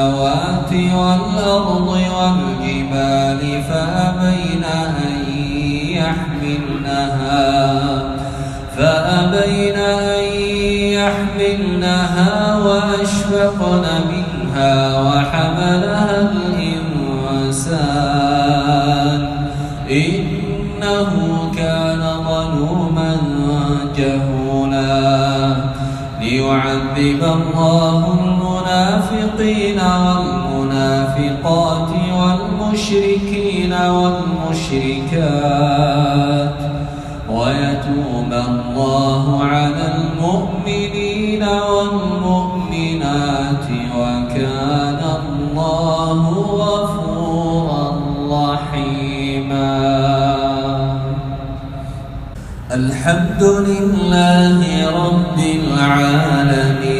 السماوات والأرض والجبال فأبين أن يحملنها فأبين أن يحملنها وأشفقن منها وحملها الإنسان. إنه كان ظلوما جهولا. ليعذب الله المنافقين والمنافقات والمشركين والمشركات ويتوب الله على المؤمنين والمؤمنات وكان الله غفورا رحيما. الحمد لله رب العالمين.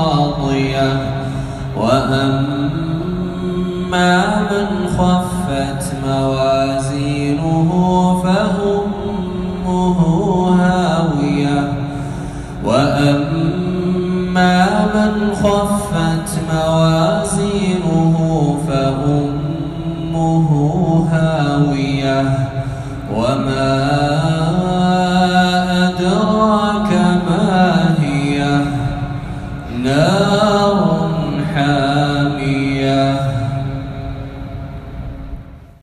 راضية وأما من خفت موازينه فأمه هاوية. وأما من خفت موازينه فأمه هاوية. وما